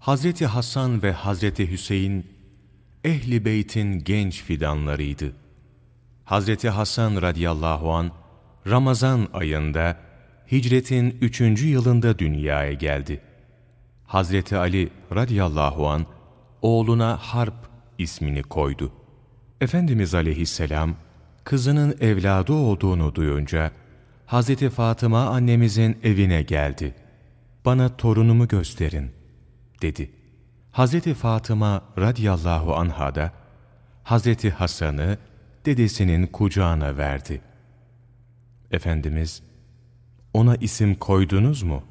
Hazreti Hasan ve Hazreti Hüseyin, Ehli Beyt'in genç fidanlarıydı. Hazreti Hasan radıyallahu an Ramazan ayında hicretin üçüncü yılında dünyaya geldi. Hazreti Ali radıyallahu an oğluna Harp ismini koydu. Efendimiz aleyhisselam kızının evladı olduğunu duyunca Hazreti Fatıma annemizin evine geldi. Bana torunumu gösterin dedi. Hazreti Fatıma radıyallahu anha da Hazreti Hasan'ı dedesinin kucağına verdi. Efendimiz, ona isim koydunuz mu?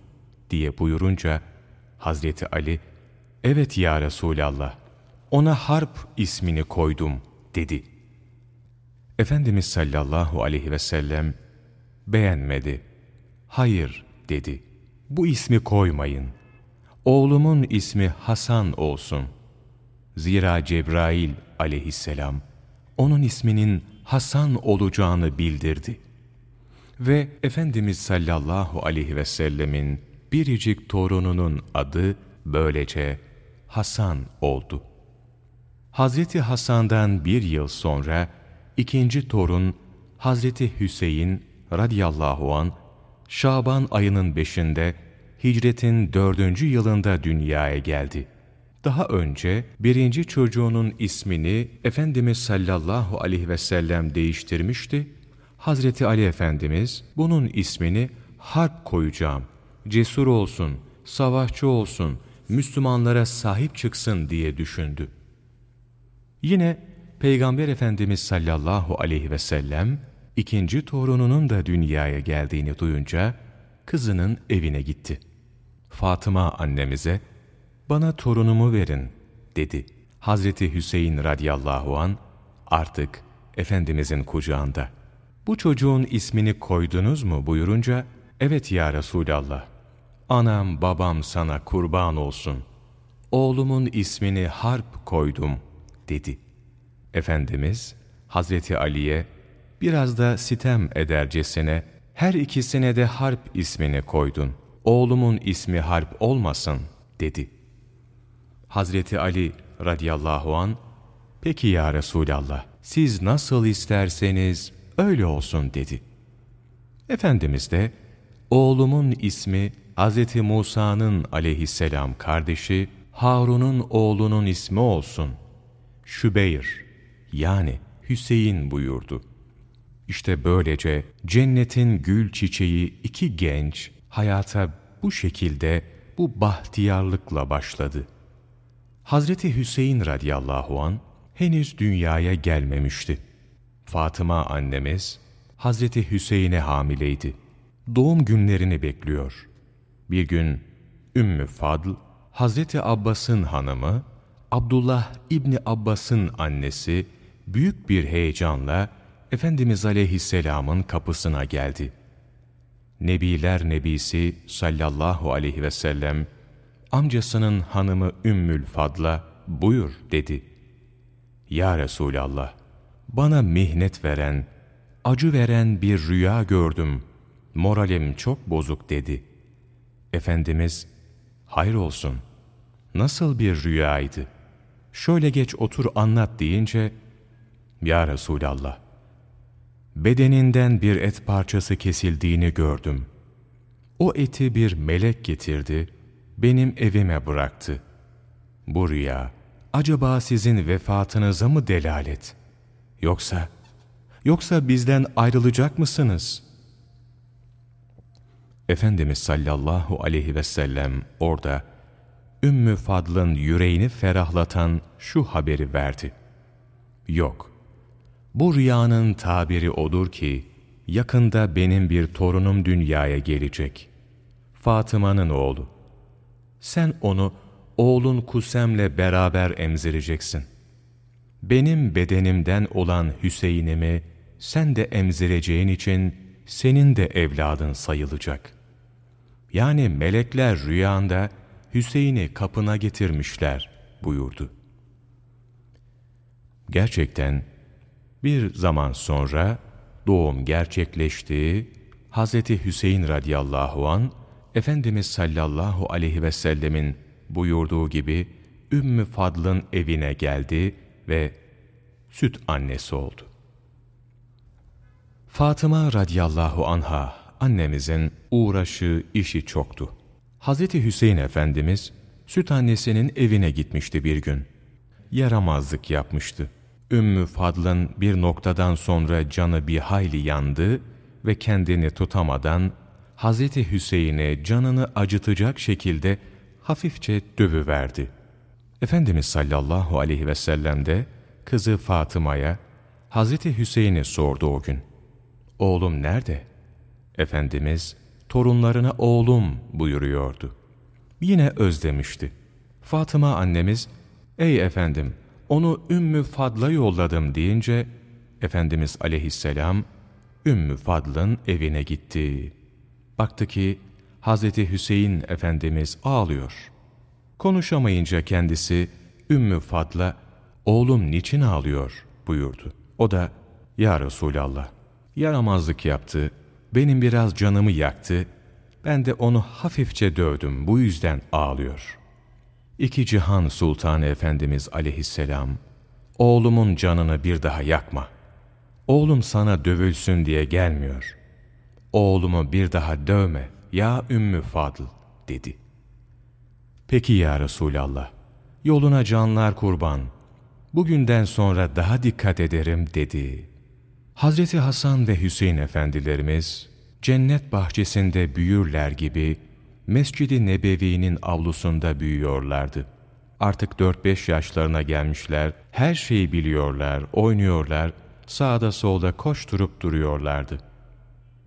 diye buyurunca Hazreti Ali, evet ya Resulallah, ona Harp ismini koydum dedi. Efendimiz sallallahu aleyhi ve sellem beğenmedi. Hayır dedi. Bu ismi koymayın. Oğlumun ismi Hasan olsun. Zira Cebrail aleyhisselam onun isminin Hasan olacağını bildirdi. Ve Efendimiz sallallahu aleyhi ve sellemin biricik torununun adı böylece Hasan oldu. Hazreti Hasan'dan bir yıl sonra ikinci torun Hazreti Hüseyin radıyallahu an Şaban ayının beşinde hicretin dördüncü yılında dünyaya geldi. Daha önce birinci çocuğunun ismini Efendimiz sallallahu aleyhi ve sellem değiştirmişti. Hazreti Ali Efendimiz bunun ismini Harp koyacağım, cesur olsun, savaşçı olsun, Müslümanlara sahip çıksın diye düşündü. Yine Peygamber Efendimiz sallallahu aleyhi ve sellem ikinci torununun da dünyaya geldiğini duyunca kızının evine gitti. Fatıma annemize bana torunumu verin dedi. Hazreti Hüseyin radıyallahu an artık Efendimizin kucağında. Bu çocuğun ismini koydunuz mu buyurunca evet ya Resulallah. Anam babam sana kurban olsun. Oğlumun ismini Harp koydum dedi. Efendimiz Hazreti Ali'ye biraz da sitem edercesine her ikisine de Harp ismini koydun. Oğlumun ismi Harp olmasın dedi. Hazreti Ali radıyallahu an peki ya Resulallah siz nasıl isterseniz öyle olsun dedi. Efendimiz de oğlumun ismi Hazreti Musa'nın aleyhisselam kardeşi Harun'un oğlunun ismi olsun. Şübeyr yani Hüseyin buyurdu. İşte böylece cennetin gül çiçeği iki genç hayata bu şekilde bu bahtiyarlıkla başladı. Hazreti Hüseyin radıyallahu an henüz dünyaya gelmemişti. Fatıma annemiz Hazreti Hüseyin'e hamileydi. Doğum günlerini bekliyor. Bir gün Ümmü Fadl, Hazreti Abbas'ın hanımı, Abdullah İbni Abbas'ın annesi büyük bir heyecanla Efendimiz Aleyhisselam'ın kapısına geldi. Nebiler Nebisi sallallahu aleyhi ve sellem amcasının hanımı Ümmül Fadl'a buyur dedi. Ya Resulallah bana mihnet veren, acı veren bir rüya gördüm. Moralim çok bozuk dedi. Efendimiz hayır olsun. Nasıl bir rüyaydı? Şöyle geç otur anlat deyince Ya Resulallah bedeninden bir et parçası kesildiğini gördüm. O eti bir melek getirdi, benim evime bıraktı. Bu rüya, acaba sizin vefatınıza mı delalet? Yoksa, yoksa bizden ayrılacak mısınız? Efendimiz sallallahu aleyhi ve sellem orada, Ümmü Fadl'ın yüreğini ferahlatan şu haberi verdi. Yok, bu rüyanın tabiri odur ki, yakında benim bir torunum dünyaya gelecek. Fatıma'nın oğlu. Sen onu oğlun Kusem'le beraber emzireceksin. Benim bedenimden olan Hüseyin'imi sen de emzireceğin için senin de evladın sayılacak. Yani melekler rüyanda Hüseyin'i kapına getirmişler buyurdu. Gerçekten bir zaman sonra doğum gerçekleşti. Hz. Hüseyin radıyallahu an Efendimiz sallallahu aleyhi ve sellemin buyurduğu gibi Ümmü Fadl'ın evine geldi ve süt annesi oldu. Fatıma radıyallahu anha annemizin uğraşı, işi çoktu. Hazreti Hüseyin Efendimiz süt annesinin evine gitmişti bir gün. Yaramazlık yapmıştı. Ümmü Fadl'ın bir noktadan sonra canı bir hayli yandı ve kendini tutamadan Hazreti Hüseyin'e canını acıtacak şekilde hafifçe dövüverdi. Efendimiz sallallahu aleyhi ve sellem de kızı Fatıma'ya Hazreti Hüseyin'i sordu o gün. Oğlum nerede? Efendimiz torunlarına oğlum buyuruyordu. Yine özlemişti. Fatıma annemiz, ey efendim onu Ümmü Fadl'a yolladım deyince, Efendimiz aleyhisselam Ümmü Fadl'ın evine gitti. Baktı ki Hazreti Hüseyin Efendimiz ağlıyor. Konuşamayınca kendisi Ümmü Fadl'a oğlum niçin ağlıyor buyurdu. O da ya Resulallah yaramazlık yaptı, benim biraz canımı yaktı, ben de onu hafifçe dövdüm bu yüzden ağlıyor. İki cihan sultanı Efendimiz aleyhisselam, oğlumun canını bir daha yakma. Oğlum sana dövülsün diye gelmiyor. Oğlumu bir daha dövme ya Ümmü Fadıl dedi. Peki ya Resulallah, yoluna canlar kurban, bugünden sonra daha dikkat ederim dedi. Hazreti Hasan ve Hüseyin efendilerimiz cennet bahçesinde büyürler gibi Mescid-i Nebevi'nin avlusunda büyüyorlardı. Artık 4-5 yaşlarına gelmişler, her şeyi biliyorlar, oynuyorlar, sağda solda koşturup duruyorlardı.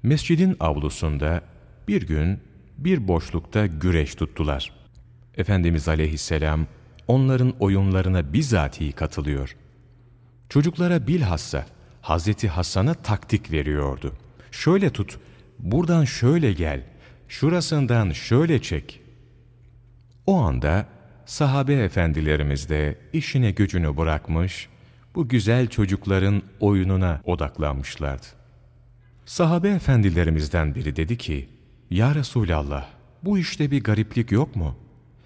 Mescidin avlusunda bir gün bir boşlukta güreş tuttular. Efendimiz aleyhisselam onların oyunlarına bizatihi katılıyor. Çocuklara bilhassa Hazreti Hasan'a taktik veriyordu. Şöyle tut, buradan şöyle gel, şurasından şöyle çek. O anda sahabe efendilerimiz de işine gücünü bırakmış, bu güzel çocukların oyununa odaklanmışlardı. Sahabe efendilerimizden biri dedi ki, Ya Resulallah, bu işte bir gariplik yok mu?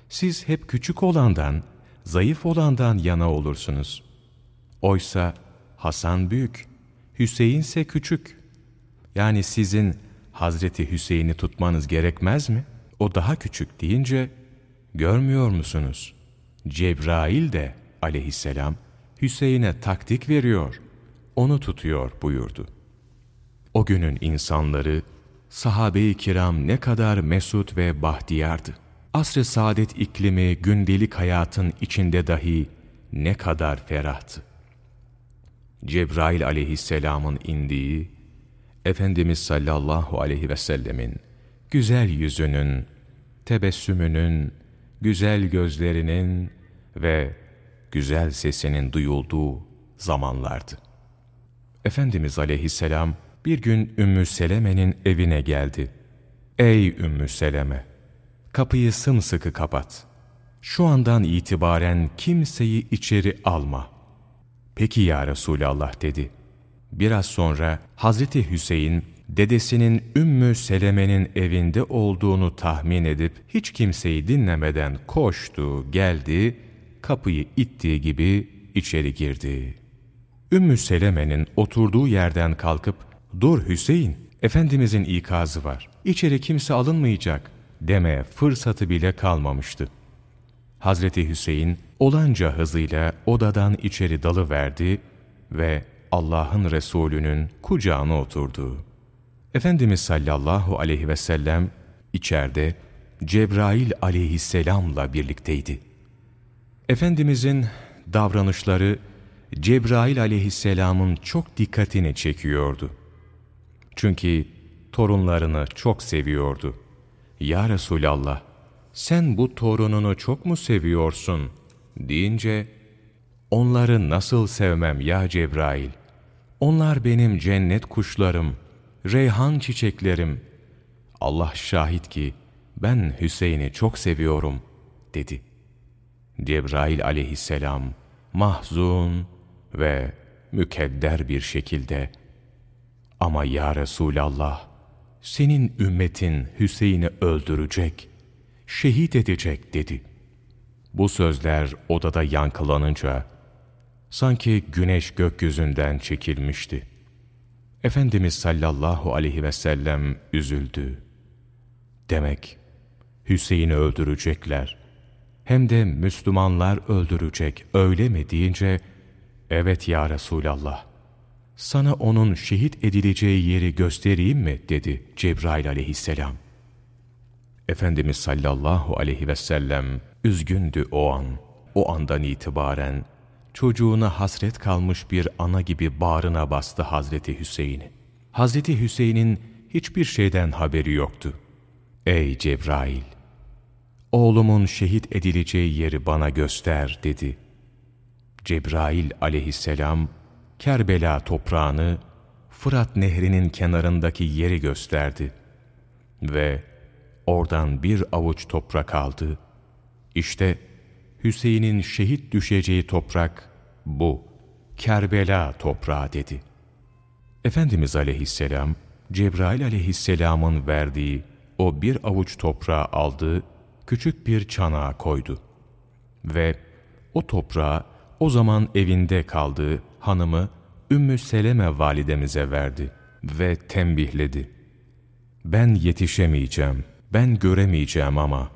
Siz hep küçük olandan, zayıf olandan yana olursunuz. Oysa Hasan büyük, Hüseyin ise küçük. Yani sizin Hazreti Hüseyin'i tutmanız gerekmez mi? O daha küçük deyince, görmüyor musunuz? Cebrail de aleyhisselam Hüseyin'e taktik veriyor, onu tutuyor buyurdu. O günün insanları, sahabe-i kiram ne kadar mesut ve bahtiyardı. Asr-ı saadet iklimi gündelik hayatın içinde dahi ne kadar ferahtı. Cebrail aleyhisselamın indiği, Efendimiz sallallahu aleyhi ve sellemin güzel yüzünün, tebessümünün, güzel gözlerinin ve güzel sesinin duyulduğu zamanlardı. Efendimiz aleyhisselam bir gün Ümmü Seleme'nin evine geldi. Ey Ümmü Seleme! Kapıyı sımsıkı kapat. Şu andan itibaren kimseyi içeri alma. Peki ya Resulallah dedi. Biraz sonra Hazreti Hüseyin dedesinin Ümmü Seleme'nin evinde olduğunu tahmin edip hiç kimseyi dinlemeden koştu, geldi, kapıyı ittiği gibi içeri girdi. Ümmü Seleme'nin oturduğu yerden kalkıp ''Dur Hüseyin, Efendimizin ikazı var, içeri kimse alınmayacak.'' demeye fırsatı bile kalmamıştı. Hazreti Hüseyin olanca hızıyla odadan içeri dalıverdi ve Allah'ın Resulü'nün kucağına oturdu. Efendimiz sallallahu aleyhi ve sellem içeride Cebrail aleyhisselamla birlikteydi. Efendimizin davranışları Cebrail aleyhisselamın çok dikkatini çekiyordu. Çünkü torunlarını çok seviyordu. Ya Resulallah, sen bu torununu çok mu seviyorsun? deyince, onları nasıl sevmem ya Cebrail? Onlar benim cennet kuşlarım, reyhan çiçeklerim. Allah şahit ki ben Hüseyin'i çok seviyorum dedi. Cebrail aleyhisselam mahzun ve mükedder bir şekilde ama ya Resulallah senin ümmetin Hüseyin'i öldürecek, şehit edecek dedi. Bu sözler odada yankılanınca, sanki güneş gökyüzünden çekilmişti. Efendimiz sallallahu aleyhi ve sellem üzüldü. Demek Hüseyin'i öldürecekler. Hem de Müslümanlar öldürecek öyle mi deyince, evet ya Resulallah, sana onun şehit edileceği yeri göstereyim mi dedi Cebrail aleyhisselam. Efendimiz sallallahu aleyhi ve sellem üzgündü o an. O andan itibaren çocuğuna hasret kalmış bir ana gibi bağrına bastı Hazreti Hüseyin'i. Hazreti Hüseyin'in hiçbir şeyden haberi yoktu. Ey Cebrail! Oğlumun şehit edileceği yeri bana göster dedi. Cebrail aleyhisselam Kerbela toprağını Fırat nehrinin kenarındaki yeri gösterdi. Ve oradan bir avuç toprak aldı. İşte Hüseyin'in şehit düşeceği toprak bu, Kerbela toprağı dedi. Efendimiz aleyhisselam, Cebrail aleyhisselamın verdiği o bir avuç toprağı aldı, küçük bir çanağa koydu. Ve o toprağı o zaman evinde kaldığı hanımı Ümmü Seleme validemize verdi ve tembihledi. Ben yetişemeyeceğim, ben göremeyeceğim ama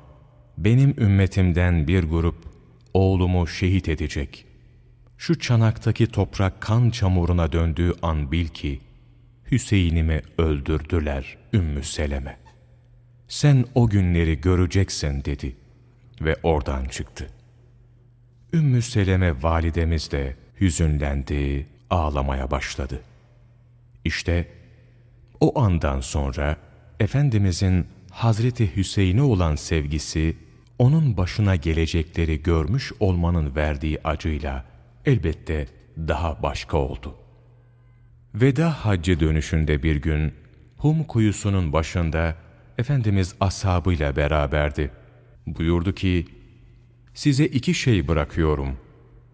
benim ümmetimden bir grup oğlumu şehit edecek. Şu çanaktaki toprak kan çamuruna döndüğü an bil ki, Hüseyin'imi öldürdüler Ümmü Seleme. Sen o günleri göreceksin dedi ve oradan çıktı. Ümmü Seleme validemiz de hüzünlendi, ağlamaya başladı. İşte o andan sonra Efendimizin Hazreti Hüseyin'e olan sevgisi, onun başına gelecekleri görmüş olmanın verdiği acıyla elbette daha başka oldu. Veda haccı dönüşünde bir gün Hum kuyusunun başında Efendimiz ashabıyla beraberdi. Buyurdu ki, size iki şey bırakıyorum.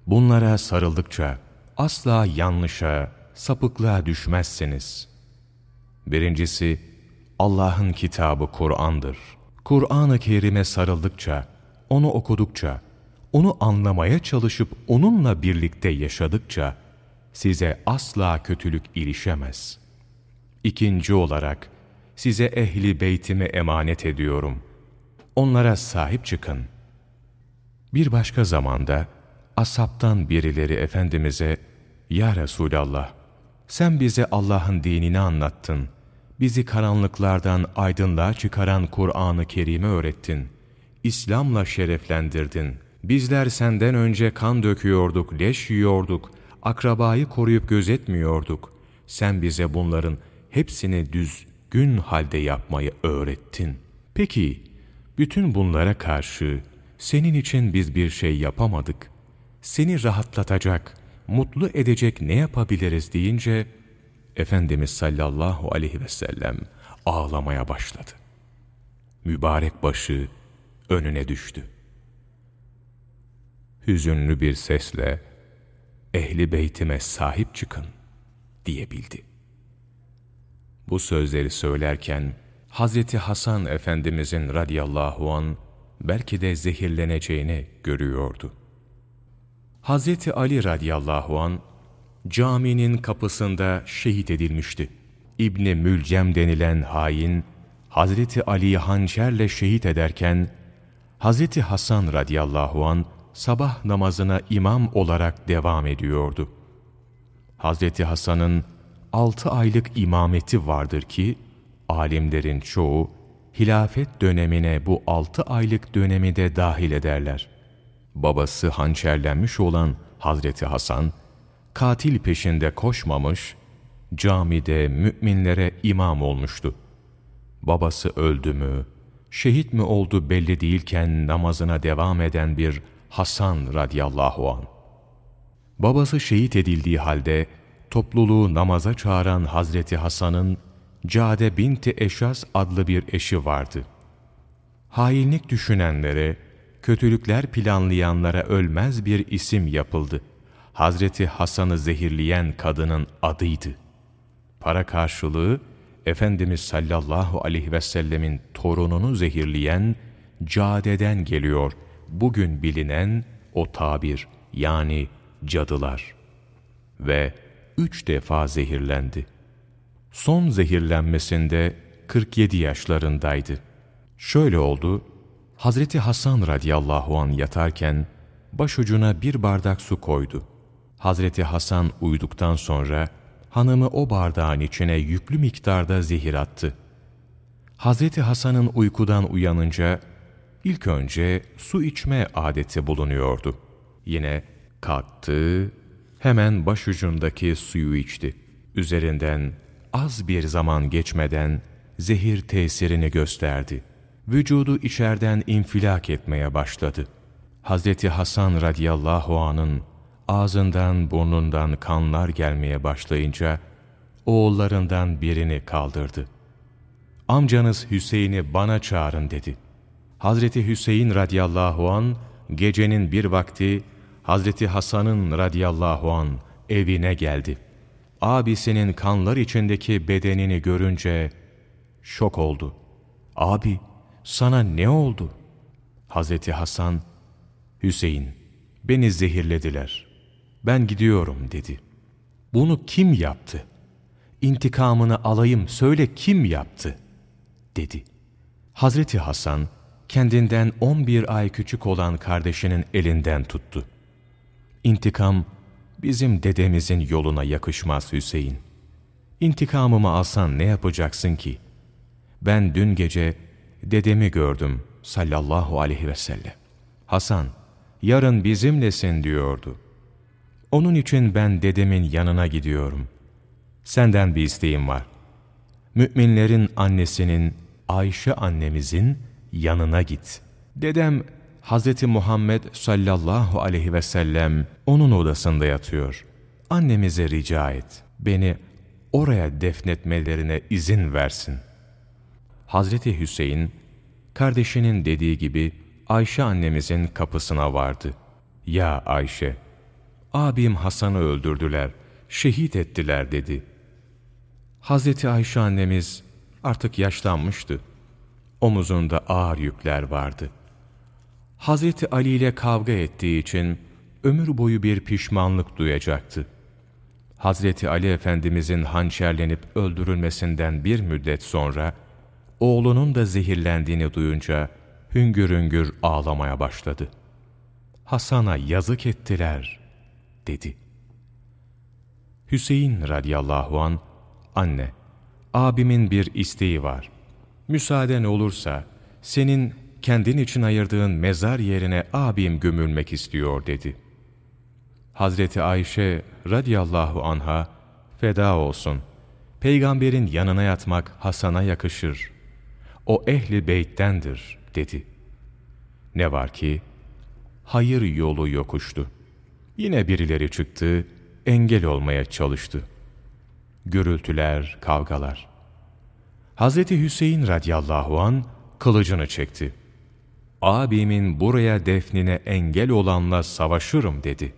Bunlara sarıldıkça asla yanlışa, sapıklığa düşmezsiniz. Birincisi, Allah'ın kitabı Kur'an'dır. Kur'an-ı Kerim'e sarıldıkça, onu okudukça, onu anlamaya çalışıp onunla birlikte yaşadıkça, size asla kötülük ilişemez. İkinci olarak, size ehli beytimi emanet ediyorum. Onlara sahip çıkın. Bir başka zamanda, asaptan birileri Efendimiz'e, Ya Resulallah, sen bize Allah'ın dinini anlattın. Bizi karanlıklardan aydınlığa çıkaran Kur'an-ı Kerim'i öğrettin. İslam'la şereflendirdin. Bizler senden önce kan döküyorduk, leş yiyorduk, akrabayı koruyup gözetmiyorduk. Sen bize bunların hepsini düzgün halde yapmayı öğrettin. Peki, bütün bunlara karşı senin için biz bir şey yapamadık. Seni rahatlatacak, mutlu edecek ne yapabiliriz deyince, Efendimiz sallallahu aleyhi ve sellem ağlamaya başladı. Mübarek başı önüne düştü. Hüzünlü bir sesle, ehli beytime sahip çıkın diyebildi. Bu sözleri söylerken, Hazreti Hasan Efendimizin radiyallahu an belki de zehirleneceğini görüyordu. Hazreti Ali radiyallahu an caminin kapısında şehit edilmişti. İbni Mülcem denilen hain, Hazreti Ali'yi hançerle şehit ederken, Hazreti Hasan radıyallahu an sabah namazına imam olarak devam ediyordu. Hazreti Hasan'ın altı aylık imameti vardır ki, alimlerin çoğu, hilafet dönemine bu altı aylık dönemi de dahil ederler. Babası hançerlenmiş olan Hazreti Hasan, katil peşinde koşmamış, camide müminlere imam olmuştu. Babası öldü mü, şehit mi oldu belli değilken namazına devam eden bir Hasan radıyallahu an. Babası şehit edildiği halde topluluğu namaza çağıran Hazreti Hasan'ın Cade binti Eşas adlı bir eşi vardı. Hainlik düşünenlere, kötülükler planlayanlara ölmez bir isim yapıldı. Hazreti Hasan'ı zehirleyen kadının adıydı. Para karşılığı Efendimiz sallallahu aleyhi ve sellemin torununu zehirleyen Cade'den geliyor bugün bilinen o tabir yani cadılar. Ve üç defa zehirlendi. Son zehirlenmesinde 47 yaşlarındaydı. Şöyle oldu, Hazreti Hasan radıyallahu an yatarken başucuna bir bardak su koydu. Hazreti Hasan uyuduktan sonra hanımı o bardağın içine yüklü miktarda zehir attı. Hazreti Hasan'ın uykudan uyanınca ilk önce su içme adeti bulunuyordu. Yine kalktı, hemen başucundaki suyu içti. Üzerinden az bir zaman geçmeden zehir tesirini gösterdi. Vücudu içerden infilak etmeye başladı. Hazreti Hasan radıyallahu anın ağzından burnundan kanlar gelmeye başlayınca oğullarından birini kaldırdı. Amcanız Hüseyin'i bana çağırın dedi. Hazreti Hüseyin radıyallahu an gecenin bir vakti Hazreti Hasan'ın radıyallahu an evine geldi. Abisinin kanlar içindeki bedenini görünce şok oldu. Abi sana ne oldu? Hazreti Hasan, Hüseyin beni zehirlediler. Ben gidiyorum dedi. Bunu kim yaptı? İntikamını alayım söyle kim yaptı? dedi. Hazreti Hasan kendinden 11 ay küçük olan kardeşinin elinden tuttu. İntikam bizim dedemizin yoluna yakışmaz Hüseyin. İntikamımı alsan ne yapacaksın ki? Ben dün gece dedemi gördüm sallallahu aleyhi ve sellem. Hasan, yarın bizimlesin diyordu. Onun için ben dedemin yanına gidiyorum. Senden bir isteğim var. Müminlerin annesinin, Ayşe annemizin yanına git. Dedem Hz. Muhammed sallallahu aleyhi ve sellem onun odasında yatıyor. Annemize rica et. Beni oraya defnetmelerine izin versin. Hazreti Hüseyin, kardeşinin dediği gibi Ayşe annemizin kapısına vardı. Ya Ayşe, abim Hasan'ı öldürdüler, şehit ettiler dedi. Hazreti Ayşe annemiz artık yaşlanmıştı. Omuzunda ağır yükler vardı. Hazreti Ali ile kavga ettiği için ömür boyu bir pişmanlık duyacaktı. Hazreti Ali Efendimizin hançerlenip öldürülmesinden bir müddet sonra, oğlunun da zehirlendiğini duyunca hüngür hüngür ağlamaya başladı. Hasan'a yazık ettiler, dedi. Hüseyin radıyallahu an, anne, abimin bir isteği var. Müsaaden olursa, senin kendin için ayırdığın mezar yerine abim gömülmek istiyor, dedi. Hazreti Ayşe radıyallahu anha, feda olsun, peygamberin yanına yatmak Hasan'a yakışır. O ehli beyttendir, dedi. Ne var ki, hayır yolu yokuştu. Yine birileri çıktı, engel olmaya çalıştı. Gürültüler, kavgalar. Hazreti Hüseyin radıyallahu an kılıcını çekti. Abimin buraya defnine engel olanla savaşırım dedi.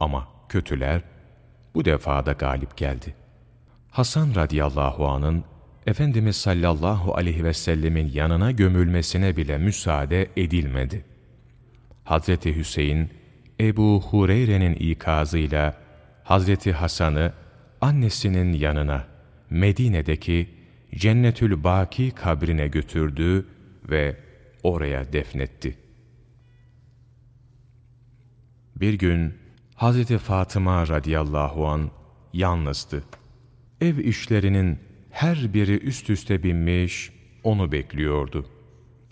Ama kötüler bu defa da galip geldi. Hasan radıyallahu anın Efendimiz sallallahu aleyhi ve sellemin yanına gömülmesine bile müsaade edilmedi. Hazreti Hüseyin, Ebu Hureyre'nin ikazıyla Hazreti Hasan'ı annesinin yanına Medine'deki Cennetül Baki kabrine götürdü ve oraya defnetti. Bir gün Hazreti Fatıma radıyallahu an yalnızdı. Ev işlerinin her biri üst üste binmiş, onu bekliyordu.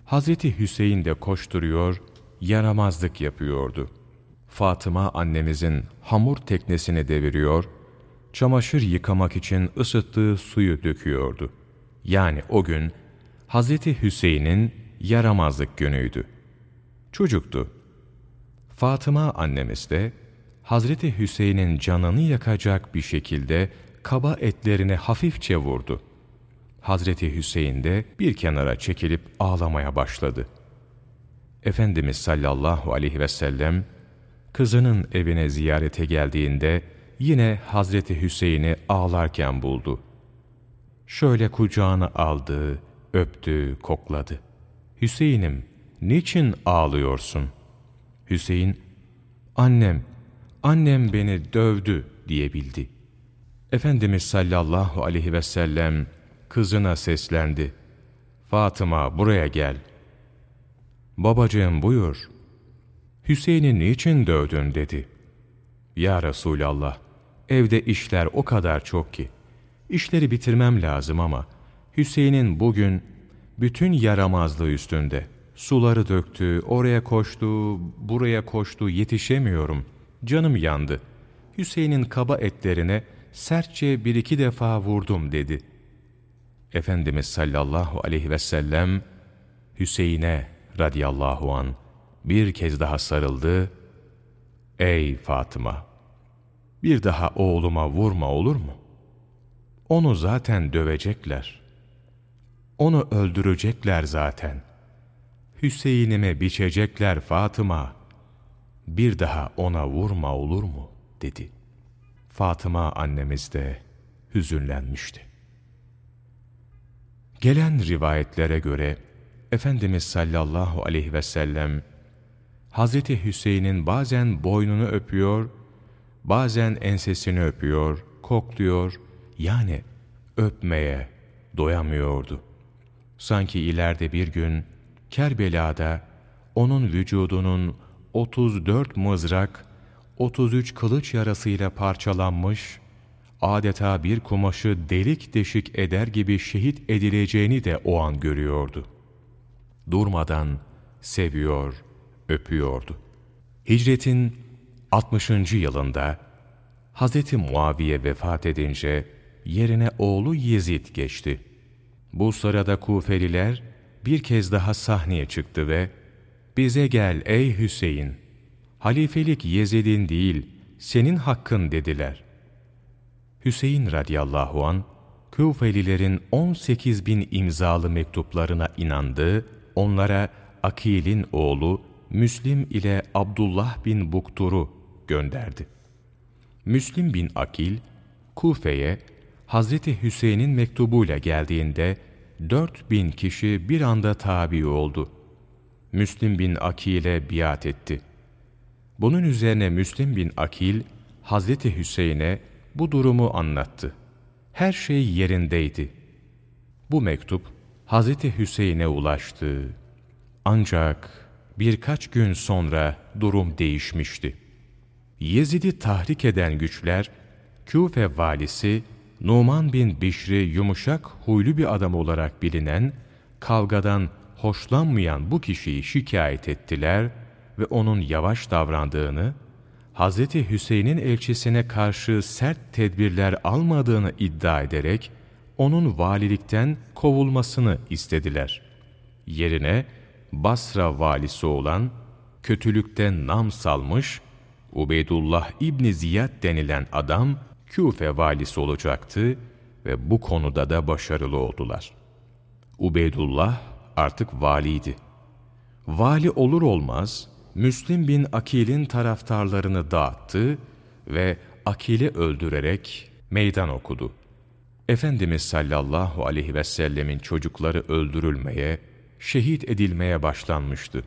Hazreti Hüseyin de koşturuyor, yaramazlık yapıyordu. Fatıma annemizin hamur teknesini deviriyor, çamaşır yıkamak için ısıttığı suyu döküyordu. Yani o gün Hazreti Hüseyin'in yaramazlık günüydü. Çocuktu. Fatıma annemiz de Hazreti Hüseyin'in canını yakacak bir şekilde kaba etlerini hafifçe vurdu. Hazreti Hüseyin de bir kenara çekilip ağlamaya başladı. Efendimiz sallallahu aleyhi ve sellem kızının evine ziyarete geldiğinde yine Hazreti Hüseyin'i ağlarken buldu. Şöyle kucağına aldı, öptü, kokladı. Hüseyin'im niçin ağlıyorsun? Hüseyin, annem, annem beni dövdü diyebildi. Efendimiz sallallahu aleyhi ve sellem kızına seslendi. Fatıma buraya gel. Babacığım buyur. Hüseyin'i niçin dövdün dedi. Ya Resulallah, evde işler o kadar çok ki. İşleri bitirmem lazım ama Hüseyin'in bugün bütün yaramazlığı üstünde. Suları döktü, oraya koştu, buraya koştu, yetişemiyorum. Canım yandı. Hüseyin'in kaba etlerine sertçe bir iki defa vurdum dedi. Efendimiz sallallahu aleyhi ve sellem Hüseyin'e radiyallahu an bir kez daha sarıldı. Ey Fatıma! Bir daha oğluma vurma olur mu? Onu zaten dövecekler. Onu öldürecekler zaten. Hüseyin'ime biçecekler Fatıma. Bir daha ona vurma olur mu? dedi. Fatıma annemiz de hüzünlenmişti. Gelen rivayetlere göre Efendimiz sallallahu aleyhi ve sellem Hazreti Hüseyin'in bazen boynunu öpüyor, bazen ensesini öpüyor, kokluyor, yani öpmeye doyamıyordu. Sanki ileride bir gün Kerbela'da onun vücudunun 34 mızrak, 33 kılıç yarasıyla parçalanmış, adeta bir kumaşı delik deşik eder gibi şehit edileceğini de o an görüyordu. Durmadan seviyor, öpüyordu. Hicretin 60. yılında Hz. Muaviye vefat edince yerine oğlu Yezid geçti. Bu sırada Kufeliler bir kez daha sahneye çıktı ve ''Bize gel ey Hüseyin, halifelik Yezid'in değil, senin hakkın.'' dediler. Hüseyin radıyallahu an Kufelilerin 18 bin imzalı mektuplarına inandı, onlara Akil'in oğlu Müslim ile Abdullah bin Buktur'u gönderdi. Müslim bin Akil, Kufe'ye Hazreti Hüseyin'in mektubuyla geldiğinde dört bin kişi bir anda tabi oldu. Müslim bin Akil'e biat etti. Bunun üzerine Müslim bin Akil, Hazreti Hüseyin'e bu durumu anlattı. Her şey yerindeydi. Bu mektup Hazreti Hüseyin'e ulaştı. Ancak birkaç gün sonra durum değişmişti. Yezid'i tahrik eden güçler, Küfe valisi Numan bin Bişri yumuşak, huylu bir adam olarak bilinen, kavgadan hoşlanmayan bu kişiyi şikayet ettiler ve onun yavaş davrandığını, Hz. Hüseyin'in elçisine karşı sert tedbirler almadığını iddia ederek, onun valilikten kovulmasını istediler. Yerine Basra valisi olan, kötülükten nam salmış, Ubeydullah İbni Ziyad denilen adam, Küfe valisi olacaktı ve bu konuda da başarılı oldular. Ubeydullah artık valiydi. Vali olur olmaz Müslim bin Akil'in taraftarlarını dağıttı ve Akil'i öldürerek meydan okudu. Efendimiz sallallahu aleyhi ve sellemin çocukları öldürülmeye, şehit edilmeye başlanmıştı.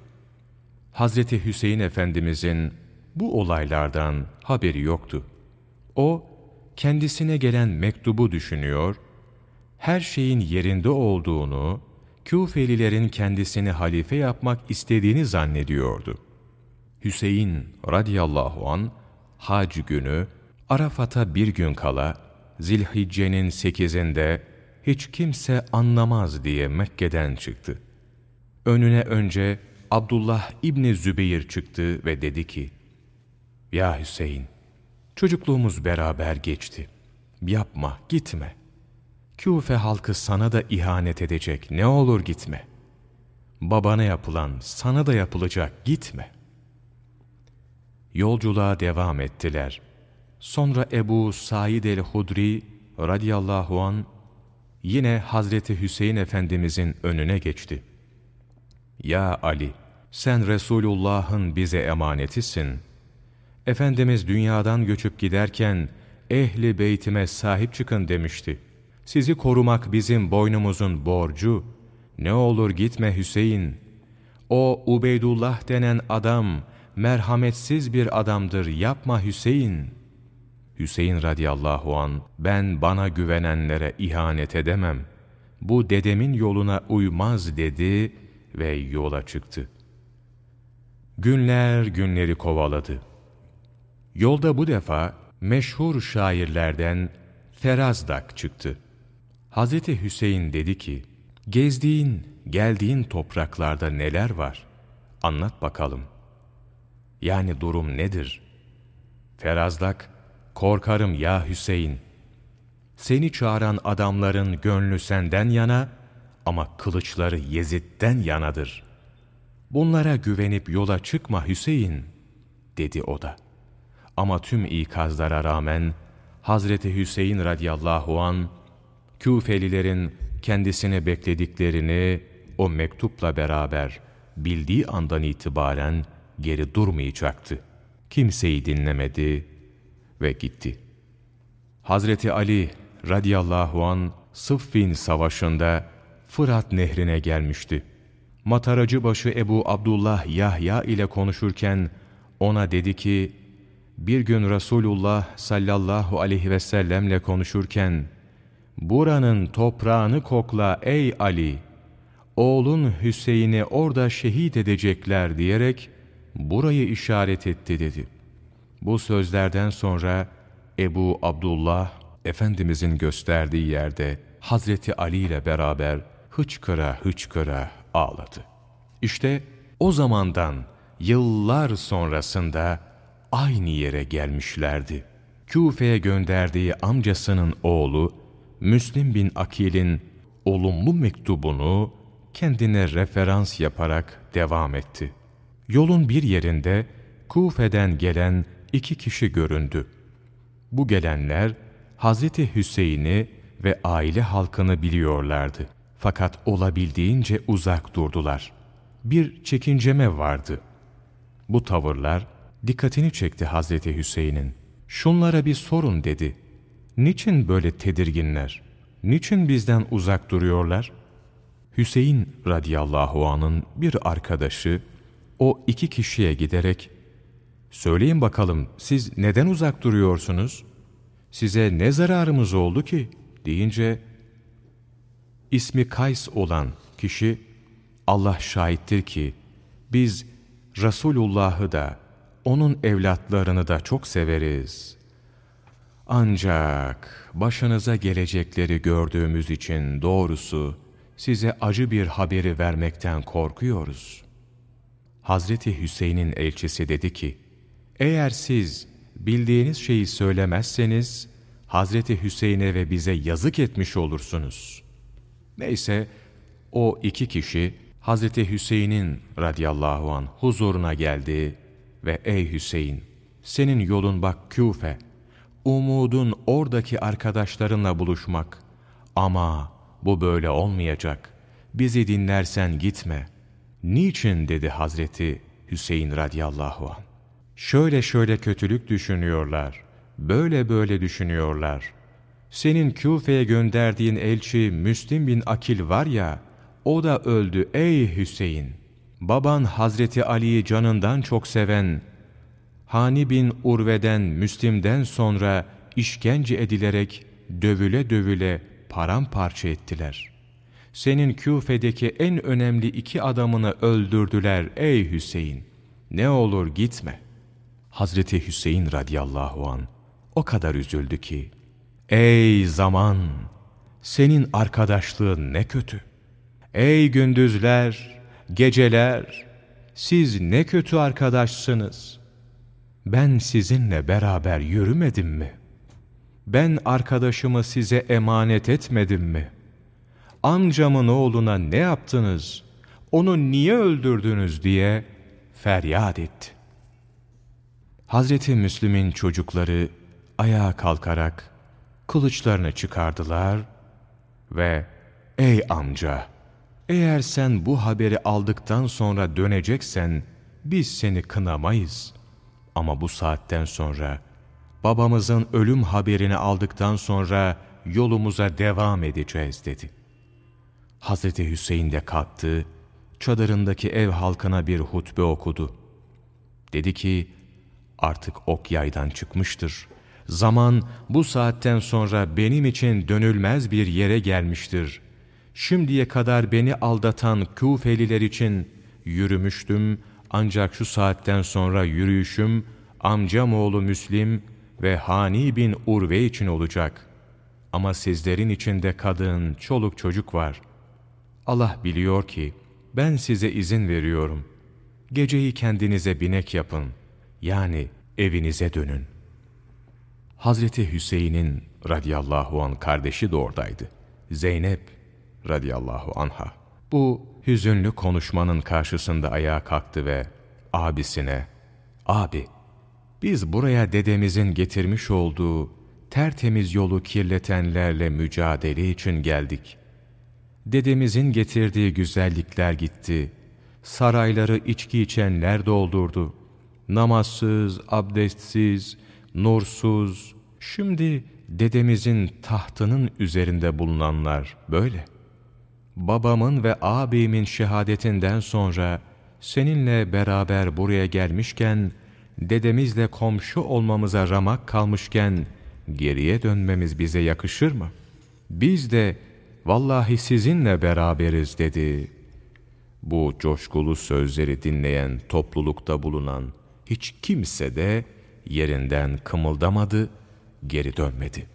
Hazreti Hüseyin Efendimizin bu olaylardan haberi yoktu. O, kendisine gelen mektubu düşünüyor, her şeyin yerinde olduğunu, Küfelilerin kendisini halife yapmak istediğini zannediyordu. Hüseyin radıyallahu an hac günü Arafat'a bir gün kala Zilhicce'nin sekizinde hiç kimse anlamaz diye Mekke'den çıktı. Önüne önce Abdullah İbni Zübeyir çıktı ve dedi ki, Ya Hüseyin, Çocukluğumuz beraber geçti. Yapma, gitme. Küfe halkı sana da ihanet edecek, ne olur gitme. Babana yapılan sana da yapılacak, gitme. Yolculuğa devam ettiler. Sonra Ebu Said el-Hudri radıyallahu an yine Hazreti Hüseyin Efendimizin önüne geçti. Ya Ali, sen Resulullah'ın bize emanetisin.'' Efendimiz dünyadan göçüp giderken ehli beytime sahip çıkın demişti. Sizi korumak bizim boynumuzun borcu. Ne olur gitme Hüseyin. O Ubeydullah denen adam merhametsiz bir adamdır yapma Hüseyin. Hüseyin radıyallahu an ben bana güvenenlere ihanet edemem. Bu dedemin yoluna uymaz dedi ve yola çıktı. Günler günleri kovaladı. Yolda bu defa meşhur şairlerden Ferazdak çıktı. Hazreti Hüseyin dedi ki, gezdiğin, geldiğin topraklarda neler var? Anlat bakalım. Yani durum nedir? Ferazdak, korkarım ya Hüseyin. Seni çağıran adamların gönlü senden yana ama kılıçları Yezid'den yanadır. Bunlara güvenip yola çıkma Hüseyin, dedi o da. Ama tüm ikazlara rağmen Hazreti Hüseyin radıyallahu an Küfelilerin kendisini beklediklerini o mektupla beraber bildiği andan itibaren geri durmayacaktı. Kimseyi dinlemedi ve gitti. Hazreti Ali radıyallahu an Sıffin savaşında Fırat nehrine gelmişti. Mataracı başı Ebu Abdullah Yahya ile konuşurken ona dedi ki, bir gün Resulullah sallallahu aleyhi ve sellemle konuşurken, buranın toprağını kokla ey Ali, oğlun Hüseyin'i orada şehit edecekler diyerek burayı işaret etti dedi. Bu sözlerden sonra Ebu Abdullah Efendimizin gösterdiği yerde Hazreti Ali ile beraber hıçkıra hıçkıra ağladı. İşte o zamandan yıllar sonrasında aynı yere gelmişlerdi. Küfe'ye gönderdiği amcasının oğlu Müslim bin Akil'in olumlu mektubunu kendine referans yaparak devam etti. Yolun bir yerinde Kufe'den gelen iki kişi göründü. Bu gelenler Hazreti Hüseyin'i ve aile halkını biliyorlardı. Fakat olabildiğince uzak durdular. Bir çekinceme vardı. Bu tavırlar dikkatini çekti Hazreti Hüseyin'in. Şunlara bir sorun dedi. Niçin böyle tedirginler? Niçin bizden uzak duruyorlar? Hüseyin radıyallahu anın bir arkadaşı o iki kişiye giderek Söyleyin bakalım siz neden uzak duruyorsunuz? Size ne zararımız oldu ki? deyince ismi Kays olan kişi Allah şahittir ki biz Resulullah'ı da onun evlatlarını da çok severiz. Ancak başınıza gelecekleri gördüğümüz için doğrusu size acı bir haberi vermekten korkuyoruz. Hazreti Hüseyin'in elçisi dedi ki, eğer siz bildiğiniz şeyi söylemezseniz, Hazreti Hüseyin'e ve bize yazık etmiş olursunuz. Neyse, o iki kişi Hazreti Hüseyin'in radıyallahu an huzuruna geldi ve ey Hüseyin, senin yolun bak Küfe, umudun oradaki arkadaşlarınla buluşmak. Ama bu böyle olmayacak. Bizi dinlersen gitme. Niçin dedi Hazreti Hüseyin radıyallahu an. Şöyle şöyle kötülük düşünüyorlar. Böyle böyle düşünüyorlar. Senin Küfe'ye gönderdiğin elçi Müslim bin Akil var ya, o da öldü ey Hüseyin. Baban Hazreti Ali'yi canından çok seven, Hani bin Urve'den Müslim'den sonra işkence edilerek dövüle dövüle paramparça ettiler. Senin Küfe'deki en önemli iki adamını öldürdüler ey Hüseyin. Ne olur gitme. Hazreti Hüseyin radıyallahu an o kadar üzüldü ki, Ey zaman! Senin arkadaşlığın ne kötü. Ey gündüzler, geceler! Siz ne kötü arkadaşsınız. Ben sizinle beraber yürümedim mi? Ben arkadaşımı size emanet etmedim mi? Amcamın oğluna ne yaptınız? Onu niye öldürdünüz diye feryat etti. Hazreti Müslüm'ün çocukları ayağa kalkarak kılıçlarını çıkardılar ve ''Ey amca, eğer sen bu haberi aldıktan sonra döneceksen biz seni kınamayız. Ama bu saatten sonra babamızın ölüm haberini aldıktan sonra yolumuza devam edeceğiz.'' dedi. Hazreti Hüseyin de kalktı, çadırındaki ev halkına bir hutbe okudu. Dedi ki, artık ok yaydan çıkmıştır. Zaman bu saatten sonra benim için dönülmez bir yere gelmiştir. Şimdiye kadar beni aldatan Kufeliler için yürümüştüm ancak şu saatten sonra yürüyüşüm amcam oğlu Müslim ve Hani bin Urve için olacak. Ama sizlerin içinde kadın, çoluk çocuk var. Allah biliyor ki ben size izin veriyorum. Geceyi kendinize binek yapın. Yani evinize dönün. Hazreti Hüseyin'in radiyallahu an kardeşi de oradaydı. Zeynep radiyallahu anha. Bu hüzünlü konuşmanın karşısında ayağa kalktı ve abisine, ''Abi, biz buraya dedemizin getirmiş olduğu tertemiz yolu kirletenlerle mücadele için geldik. Dedemizin getirdiği güzellikler gitti. Sarayları içki içenler doldurdu. Namazsız, abdestsiz, nursuz, şimdi dedemizin tahtının üzerinde bulunanlar böyle. Babamın ve abimin şehadetinden sonra seninle beraber buraya gelmişken, dedemizle komşu olmamıza ramak kalmışken, geriye dönmemiz bize yakışır mı? Biz de vallahi sizinle beraberiz dedi. Bu coşkulu sözleri dinleyen toplulukta bulunan hiç kimse de yerinden kımıldamadı, geri dönmedi.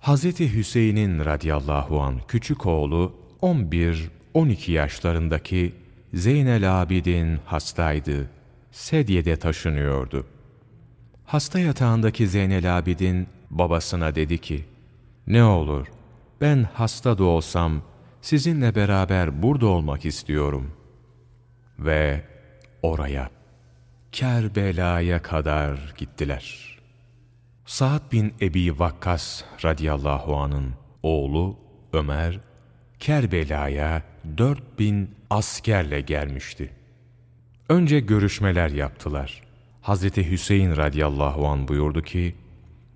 Hz. Hüseyin'in radiyallahu an küçük oğlu 11-12 yaşlarındaki Zeynel Abidin hastaydı. Sedye'de taşınıyordu. Hasta yatağındaki Zeynel Abidin babasına dedi ki, ''Ne olur, ben hasta da olsam sizinle beraber burada olmak istiyorum.'' Ve oraya, Kerbela'ya kadar gittiler. Sa'd bin Ebi Vakkas radıyallahu anın oğlu Ömer, Kerbela'ya dört bin askerle gelmişti. Önce görüşmeler yaptılar. Hazreti Hüseyin radıyallahu an buyurdu ki,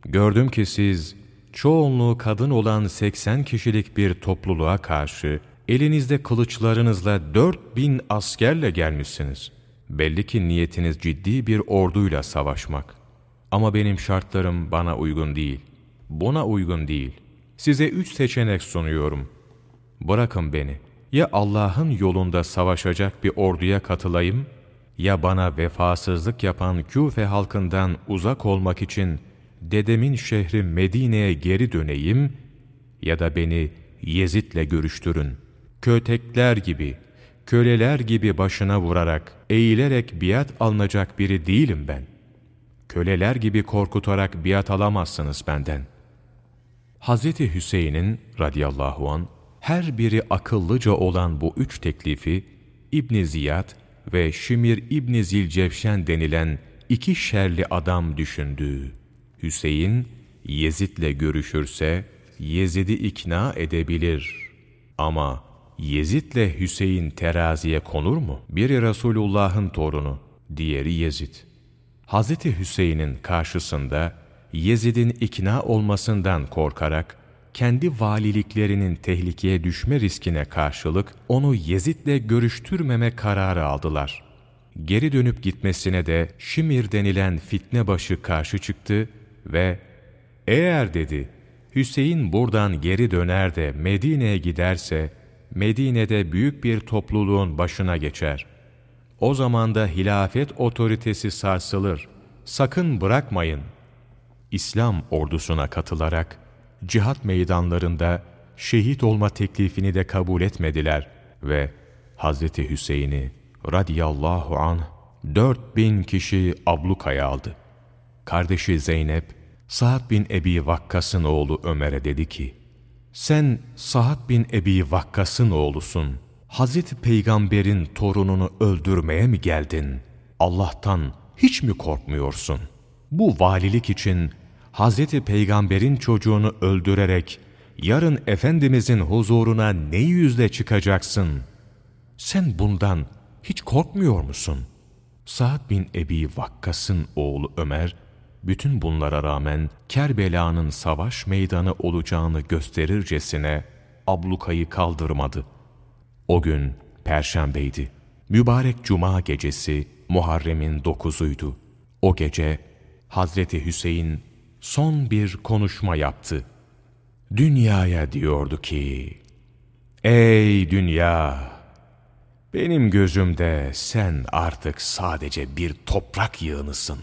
Gördüm ki siz çoğunluğu kadın olan 80 kişilik bir topluluğa karşı elinizde kılıçlarınızla 4000 askerle gelmişsiniz. Belli ki niyetiniz ciddi bir orduyla savaşmak. Ama benim şartlarım bana uygun değil. Buna uygun değil. Size üç seçenek sunuyorum. Bırakın beni. Ya Allah'ın yolunda savaşacak bir orduya katılayım ya bana vefasızlık yapan Küfe halkından uzak olmak için dedemin şehri Medine'ye geri döneyim ya da beni Yezid'le görüştürün. Kötekler gibi, köleler gibi başına vurarak, eğilerek biat alınacak biri değilim ben. Köleler gibi korkutarak biat alamazsınız benden. Hz. Hüseyin'in radıyallahu an her biri akıllıca olan bu üç teklifi İbn Ziyad ve Şimir İbni Zilcevşen denilen iki şerli adam düşündü. Hüseyin, Yezid'le görüşürse Yezid'i ikna edebilir. Ama Yezid'le Hüseyin teraziye konur mu? Biri Resulullah'ın torunu, diğeri Yezid. Hazreti Hüseyin'in karşısında Yezid'in ikna olmasından korkarak kendi valiliklerinin tehlikeye düşme riskine karşılık onu Yezid'le görüştürmeme kararı aldılar. Geri dönüp gitmesine de Şimir denilen fitne başı karşı çıktı ve eğer dedi Hüseyin buradan geri döner de Medine'ye giderse Medine'de büyük bir topluluğun başına geçer. O zaman da hilafet otoritesi sarsılır. Sakın bırakmayın. İslam ordusuna katılarak cihat meydanlarında şehit olma teklifini de kabul etmediler ve Hazreti Hüseyin'i radiyallahu anh dört bin kişi ablukaya aldı. Kardeşi Zeynep, Sa'd bin Ebi Vakkas'ın oğlu Ömer'e dedi ki, sen Sa'd bin Ebi Vakkas'ın oğlusun. Hazreti Peygamber'in torununu öldürmeye mi geldin? Allah'tan hiç mi korkmuyorsun? Bu valilik için Hazreti Peygamber'in çocuğunu öldürerek yarın Efendimizin huzuruna ne yüzle çıkacaksın? Sen bundan hiç korkmuyor musun? Sa'd bin Ebi Vakkas'ın oğlu Ömer, bütün bunlara rağmen Kerbela'nın savaş meydanı olacağını gösterircesine ablukayı kaldırmadı. O gün Perşembeydi. Mübarek Cuma gecesi Muharrem'in dokuzuydu. O gece Hazreti Hüseyin son bir konuşma yaptı. Dünyaya diyordu ki, Ey dünya! Benim gözümde sen artık sadece bir toprak yığınısın.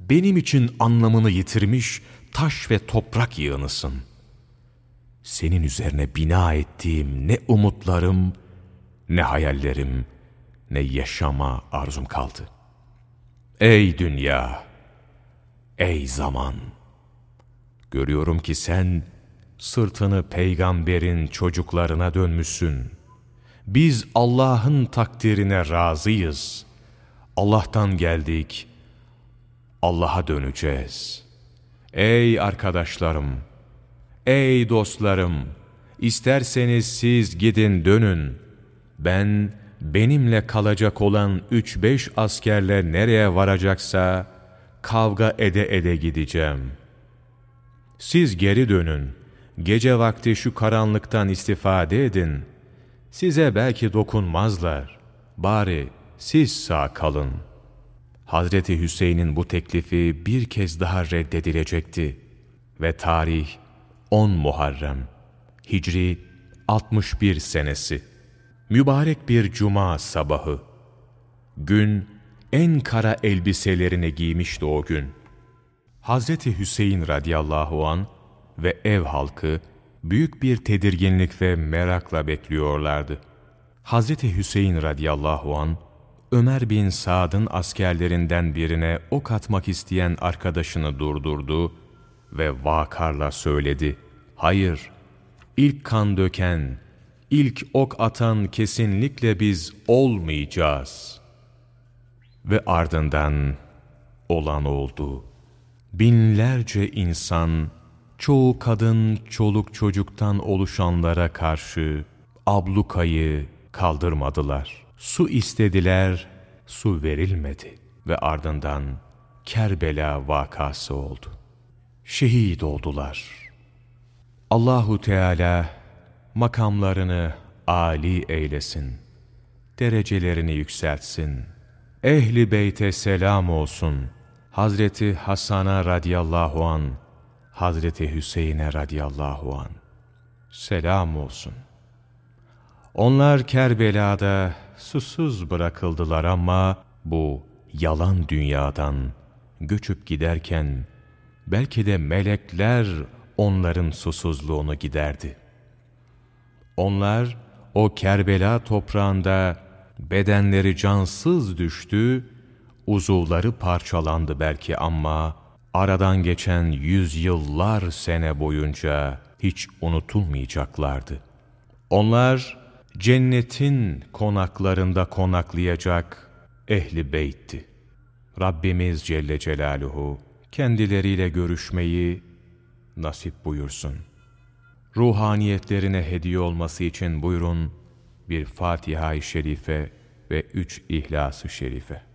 Benim için anlamını yitirmiş taş ve toprak yığınısın. Senin üzerine bina ettiğim ne umutlarım, ne hayallerim, ne yaşama arzum kaldı. Ey dünya! Ey zaman! Görüyorum ki sen sırtını peygamberin çocuklarına dönmüşsün. Biz Allah'ın takdirine razıyız. Allah'tan geldik, Allah'a döneceğiz. Ey arkadaşlarım, ey dostlarım, isterseniz siz gidin dönün. Ben benimle kalacak olan üç beş askerle nereye varacaksa kavga ede ede gideceğim. Siz geri dönün, gece vakti şu karanlıktan istifade edin. Size belki dokunmazlar, bari siz sağ kalın. Hazreti Hüseyin'in bu teklifi bir kez daha reddedilecekti ve tarih 10 Muharrem, Hicri 61 senesi. Mübarek bir cuma sabahı. Gün en kara elbiselerini giymişti o gün. Hazreti Hüseyin radıyallahu an ve ev halkı büyük bir tedirginlik ve merakla bekliyorlardı. Hazreti Hüseyin radıyallahu an Ömer bin Sad'ın askerlerinden birine ok atmak isteyen arkadaşını durdurdu ve vakarla söyledi. Hayır, ilk kan döken, ilk ok atan kesinlikle biz olmayacağız. Ve ardından olan oldu. Binlerce insan, çoğu kadın, çoluk çocuktan oluşanlara karşı ablukayı kaldırmadılar. Su istediler, su verilmedi ve ardından Kerbela vakası oldu. Şehit oldular. Allahu Teala makamlarını âli eylesin. Derecelerini yükseltsin. Ehli beyte selam olsun. Hazreti Hasan'a radiyallahu an, Hazreti Hüseyin'e radiyallahu an. Selam olsun. Onlar Kerbela'da susuz bırakıldılar ama bu yalan dünyadan göçüp giderken belki de melekler onların susuzluğunu giderdi. Onlar o Kerbela toprağında bedenleri cansız düştü, uzuvları parçalandı belki ama aradan geçen yüzyıllar sene boyunca hiç unutulmayacaklardı. Onlar cennetin konaklarında konaklayacak ehli beytti. Rabbimiz Celle Celaluhu kendileriyle görüşmeyi nasip buyursun. Ruhaniyetlerine hediye olması için buyurun bir Fatiha-i Şerife ve üç İhlas-ı Şerife.